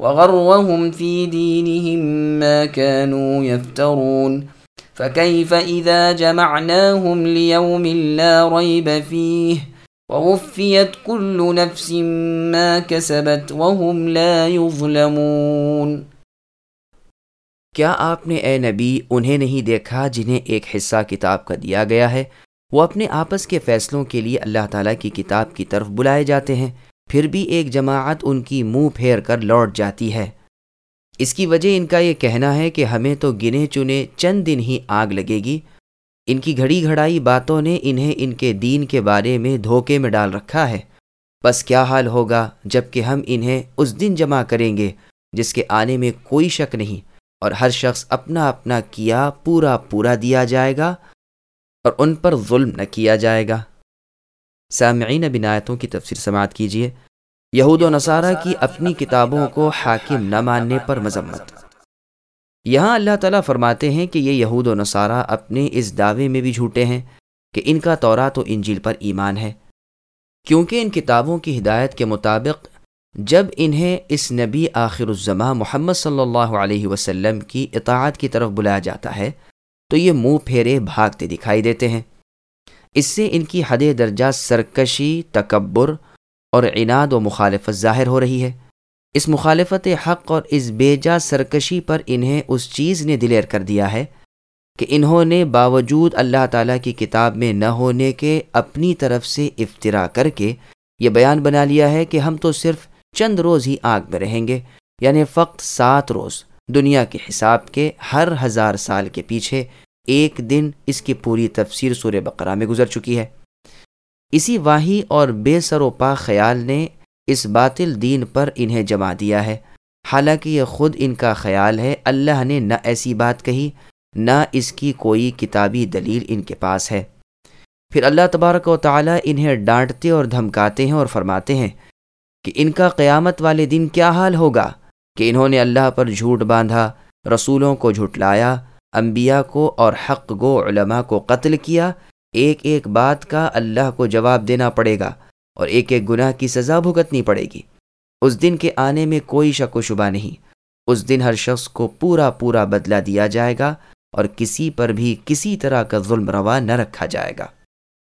وغرهم في دينهم ما كانوا يفترون فكيف إذا جمعناهم ليوم لا ريب فيه ووفيت كل نفس ما كسبت وهم لا يظلمون کیا آپ نے اے نبی انہیں نہیں دیکھا جنہیں ایک حصہ کتاب کا دیا گیا ہے؟ وہ اپنے آپس کے فیصلوں کے لیے اللہ تعالیٰ کی کتاب کی طرف بلائے جاتے ہیں۔ پھر بھی ایک جماعت ان کی منہ پھیر کر لوٹ جاتی ہے۔ اس کی وجہ ان کا یہ کہنا ہے کہ ہمیں تو گنے چنے چند دن ہی آگ لگے گی۔ ان کی گھڑی گھڑائی باتوں نے انہیں ان کے دین کے بارے میں دھوکے میں ڈال رکھا ہے۔ بس کیا حال ہوگا جبکہ ہم انہیں اس دن جمع کریں گے جس کے آنے میں کوئی شک نہیں اور ہر شخص اپنا اپنا کیا پورا پورا دیا جائے گا اور ان پر ظلم نہ کیا جائے گا۔ سامعین بنایتوں کی تفسیر سماعت کیجیے۔ یہود و نصارہ کی اپنی کتابوں کو حاکم نہ ماننے پر مذمت۔ یہاں اللہ تعالیٰ فرماتے ہیں کہ یہ یہود و نصارہ اپنے اس دعوے میں بھی جھوٹے ہیں کہ ان کا تورات و انجیل پر ایمان ہے۔ کیونکہ ان کتابوں کی ہدایت کے مطابق جب انہیں اس نبی آخر الزماں محمد صلی اللہ علیہ وسلم کی اطاعت کی طرف بلایا جاتا ہے، تو یہ منہ پھیرے بھاگتے دکھائی دیتے ہیں۔ اس سے ان کی حد درجہ سرکشی، تکبر اور عناد و مخالفت ظاہر ہو رہی ہے۔ اس مخالفت حق اور اس بے جا سرکشی پر انہیں اس چیز نے دلیر کر دیا ہے کہ انہوں نے باوجود اللہ تعالیٰ کی کتاب میں نہ ہونے کے اپنی طرف سے افطرا کر کے یہ بیان بنا لیا ہے کہ ہم تو صرف چند روز ہی آگ میں رہیں گے یعنی فقط سات روز دنیا کے حساب کے ہر ہزار سال کے پیچھے ایک دن اس کی پوری تفسیر سور بقرہ میں گزر چکی ہے۔ اسی واہی اور بے سر و پا خیال نے اس باطل دین پر انہیں جما دیا ہے۔ حالانکہ یہ خود ان کا خیال ہے، اللہ نے نہ ایسی بات کہی، نہ اس کی کوئی کتابی دلیل ان کے پاس ہے۔ پھر اللہ تبارک و تعالیٰ انہیں ڈانٹتے اور دھمکاتے ہیں اور فرماتے ہیں کہ ان کا قیامت والے دن کیا حال ہوگا؟ کہ انہوں نے اللہ پر جھوٹ باندھا، رسولوں کو جھٹلایا انبیاء کو اور حق گو علماء کو قتل کیا، ایک ایک بات کا اللہ کو جواب دینا پڑے گا اور ایک ایک گناہ کی سزا بھگتنی پڑے گی۔ اس دن کے آنے میں کوئی شک و شبہ نہیں۔ اس دن ہر شخص کو پورا پورا بدلہ دیا جائے گا اور کسی پر بھی کسی طرح کا ظلم روا نہ رکھا جائے گا۔